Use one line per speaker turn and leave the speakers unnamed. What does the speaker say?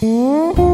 Mm-hmm.